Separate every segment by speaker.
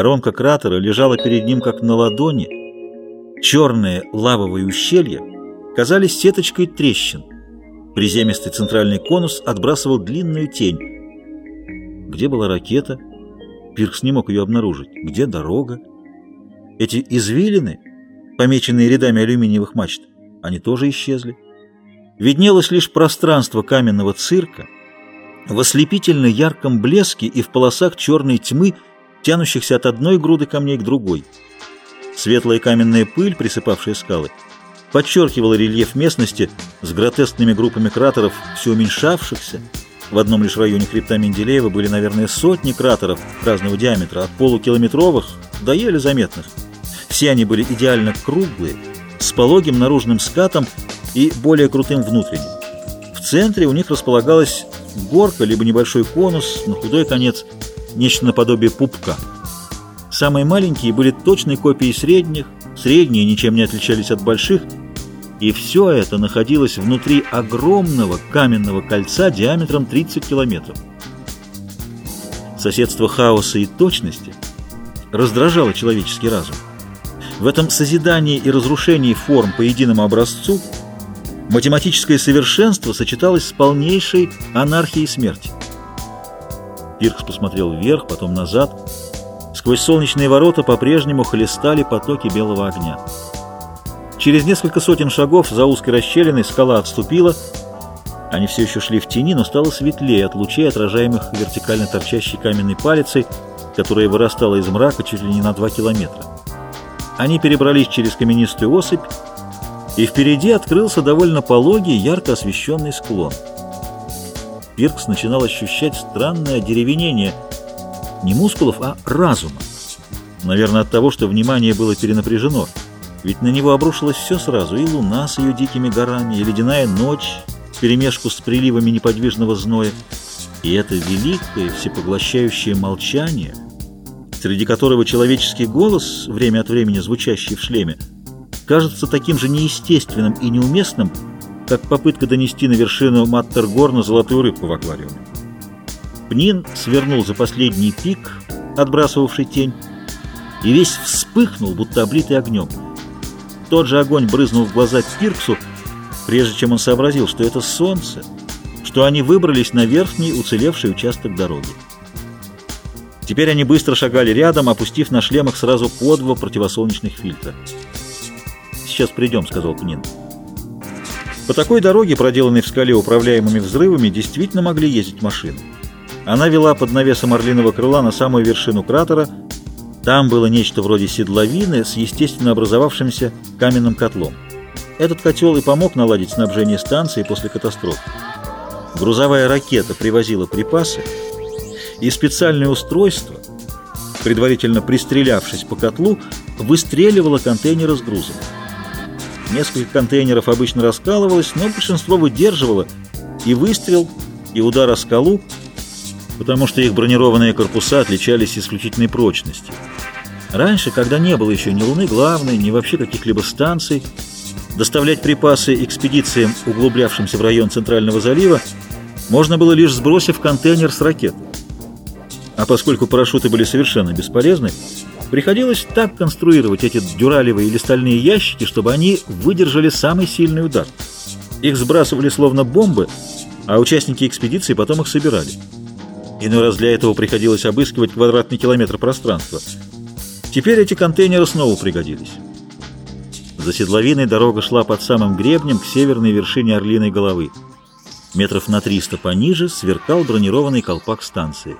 Speaker 1: Воронка кратера лежала перед ним как на ладони. Черные лавовые ущелья казались сеточкой трещин. Приземистый центральный конус отбрасывал длинную тень. Где была ракета? Пиркс не мог ее обнаружить. Где дорога? Эти извилины, помеченные рядами алюминиевых мачт, они тоже исчезли. Виднелось лишь пространство каменного цирка в ослепительно ярком блеске и в полосах черной тьмы, тянущихся от одной груды камней к другой. Светлая каменная пыль, присыпавшая скалы, подчеркивала рельеф местности с гротескными группами кратеров, все уменьшавшихся. В одном лишь районе хребта Менделеева были, наверное, сотни кратеров разного диаметра, от полукилометровых до еле заметных. Все они были идеально круглые, с пологим наружным скатом и более крутым внутренним. В центре у них располагалась горка, либо небольшой конус, на худой конец, нечто наподобие пупка. Самые маленькие были точной копией средних, средние ничем не отличались от больших, и все это находилось внутри огромного каменного кольца диаметром 30 километров. Соседство хаоса и точности раздражало человеческий разум. В этом созидании и разрушении форм по единому образцу математическое совершенство сочеталось с полнейшей анархией смерти. Пиркс посмотрел вверх, потом назад. Сквозь солнечные ворота по-прежнему хлестали потоки белого огня. Через несколько сотен шагов за узкой расщелиной скала отступила. Они все еще шли в тени, но стало светлее от лучей, отражаемых вертикально торчащей каменной палицей, которая вырастала из мрака чуть ли не на два километра. Они перебрались через каменистую осыпь, и впереди открылся довольно пологий, ярко освещенный склон. Пиркс начинал ощущать странное одеревенение не мускулов, а разума. Наверное, от того, что внимание было перенапряжено. Ведь на него обрушилось все сразу, и луна с ее дикими горами, и ледяная ночь, перемешку с приливами неподвижного зноя, и это великое всепоглощающее молчание — среди которого человеческий голос, время от времени звучащий в шлеме, кажется таким же неестественным и неуместным, как попытка донести на вершину Маттергорна золотую рыбку в аквариуме. Пнин свернул за последний пик, отбрасывавший тень, и весь вспыхнул, будто облитый огнем. Тот же огонь брызнул в глаза Пирксу, прежде чем он сообразил, что это солнце, что они выбрались на верхний уцелевший участок дороги. Теперь они быстро шагали рядом, опустив на шлемах сразу по два противосолнечных фильтра. «Сейчас придем», — сказал Пнин. По такой дороге, проделанной в скале управляемыми взрывами, действительно могли ездить машины. Она вела под навесом орлиного крыла на самую вершину кратера. Там было нечто вроде седловины с естественно образовавшимся каменным котлом. Этот котел и помог наладить снабжение станции после катастрофы. Грузовая ракета привозила припасы, и специальное устройство, предварительно пристрелявшись по котлу, выстреливало контейнеры с грузом. Несколько контейнеров обычно раскалывалось, но большинство выдерживало и выстрел, и удар о скалу, потому что их бронированные корпуса отличались исключительной прочностью. Раньше, когда не было еще ни Луны главной, ни вообще каких-либо станций, доставлять припасы экспедициям, углублявшимся в район Центрального залива, можно было лишь сбросив контейнер с ракетой. А поскольку парашюты были совершенно бесполезны, приходилось так конструировать эти дюралевые или стальные ящики, чтобы они выдержали самый сильный удар. Их сбрасывали словно бомбы, а участники экспедиции потом их собирали. Иной раз для этого приходилось обыскивать квадратный километр пространства. Теперь эти контейнеры снова пригодились. За седловиной дорога шла под самым гребнем к северной вершине Орлиной головы. Метров на 300 пониже сверкал бронированный колпак станции.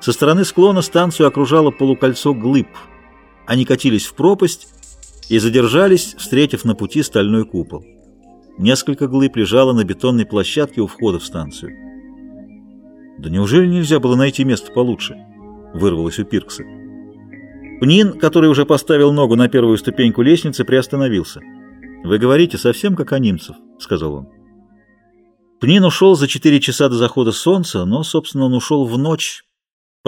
Speaker 1: Со стороны склона станцию окружало полукольцо глыб. Они катились в пропасть и задержались, встретив на пути стальной купол. Несколько глыб лежало на бетонной площадке у входа в станцию. «Да неужели нельзя было найти место получше?» — вырвалось у Пиркса. Пнин, который уже поставил ногу на первую ступеньку лестницы, приостановился. «Вы говорите совсем как о немцев», — сказал он. Пнин ушел за четыре часа до захода солнца, но, собственно, он ушел в ночь,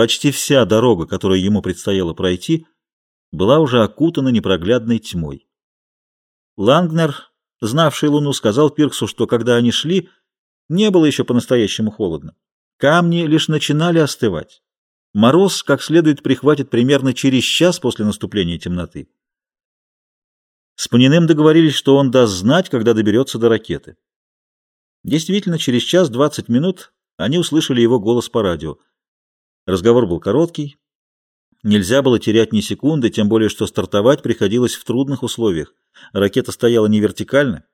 Speaker 1: Почти вся дорога, которую ему предстояло пройти, была уже окутана непроглядной тьмой. Лангнер, знавший Луну, сказал Пирксу, что когда они шли, не было еще по-настоящему холодно. Камни лишь начинали остывать. мороз как следует прихватит примерно через час после наступления темноты. С Паниным договорились, что он даст знать, когда доберется до ракеты. Действительно, через час двадцать минут они услышали его голос по радио. Разговор был короткий. Нельзя было терять ни секунды, тем более, что стартовать приходилось в трудных условиях. Ракета стояла не вертикально,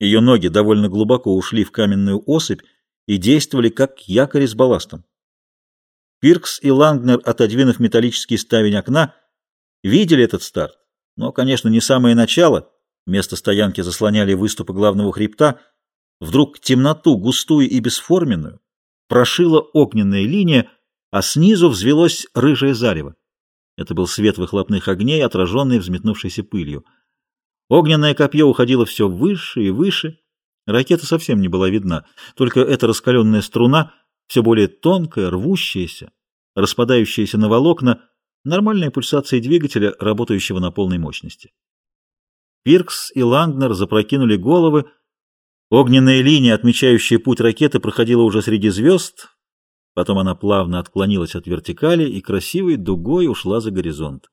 Speaker 1: ее ноги довольно глубоко ушли в каменную осыпь и действовали как якорь с балластом. Пиркс и Лангнер, отодвинув металлический ставень окна, видели этот старт но, конечно, не самое начало. Место стоянки заслоняли выступы главного хребта. Вдруг темноту, густую и бесформенную, прошила огненная линия, а снизу взвелось рыжее зарево. Это был свет выхлопных огней, отраженный взметнувшейся пылью. Огненное копье уходило все выше и выше. Ракета совсем не была видна, только эта раскаленная струна, все более тонкая, рвущаяся, распадающаяся на волокна, Нормальная пульсация двигателя, работающего на полной мощности. Пиркс и Лангнер запрокинули головы. Огненная линия, отмечающая путь ракеты, проходила уже среди звезд. Потом она плавно отклонилась от вертикали и красивой дугой ушла за горизонт.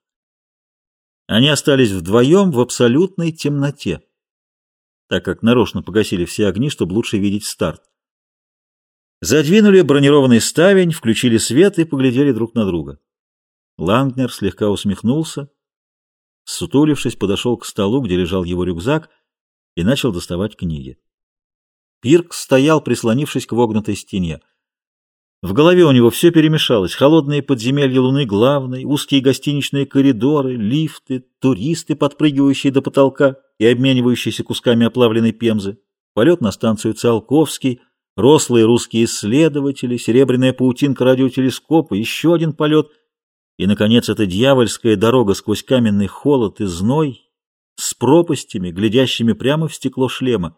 Speaker 1: Они остались вдвоем в абсолютной темноте, так как нарочно погасили все огни, чтобы лучше видеть старт. Задвинули бронированный ставень, включили свет и поглядели друг на друга. Лангнер слегка усмехнулся, сутулившись, подошел к столу, где лежал его рюкзак, и начал доставать книги. Пирк стоял, прислонившись к вогнутой стене. В голове у него все перемешалось. Холодные подземелья Луны главной, узкие гостиничные коридоры, лифты, туристы, подпрыгивающие до потолка и обменивающиеся кусками оплавленной пемзы, полет на станцию Циолковский, рослые русские исследователи, серебряная паутинка радиотелескопа, еще один полет — и, наконец, эта дьявольская дорога сквозь каменный холод и зной с пропастями, глядящими прямо в стекло шлема.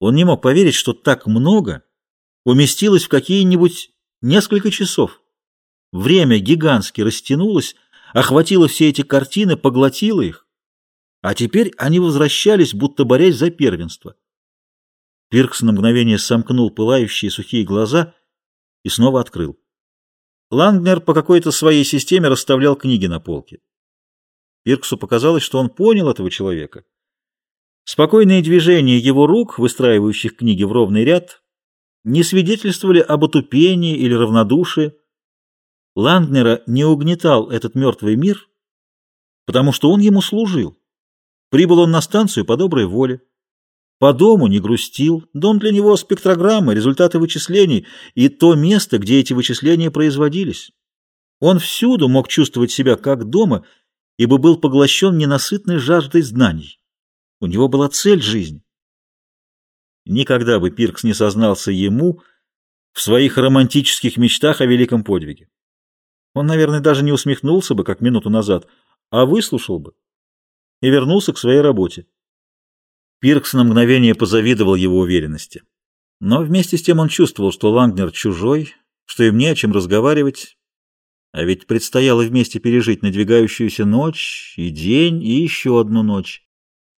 Speaker 1: Он не мог поверить, что так много уместилось в какие-нибудь несколько часов. Время гигантски растянулось, охватило все эти картины, поглотило их. А теперь они возвращались, будто борясь за первенство. Пиркс на мгновение сомкнул пылающие сухие глаза и снова открыл. Лангнер по какой-то своей системе расставлял книги на полке. Пирксу показалось, что он понял этого человека. Спокойные движения его рук, выстраивающих книги в ровный ряд, не свидетельствовали об отупении или равнодушии. Лангнера не угнетал этот мертвый мир, потому что он ему служил. Прибыл он на станцию по доброй воле. По дому не грустил. Дом для него — спектрограммы, результаты вычислений и то место, где эти вычисления производились. Он всюду мог чувствовать себя как дома, ибо был поглощен ненасытной жаждой знаний. У него была цель жизни. Никогда бы Пиркс не сознался ему в своих романтических мечтах о великом подвиге. Он, наверное, даже не усмехнулся бы, как минуту назад, а выслушал бы и вернулся к своей работе. Пиркс на мгновение позавидовал его уверенности. Но вместе с тем он чувствовал, что Лангнер чужой, что им не о чем разговаривать, а ведь предстояло вместе пережить надвигающуюся ночь и день, и еще одну ночь.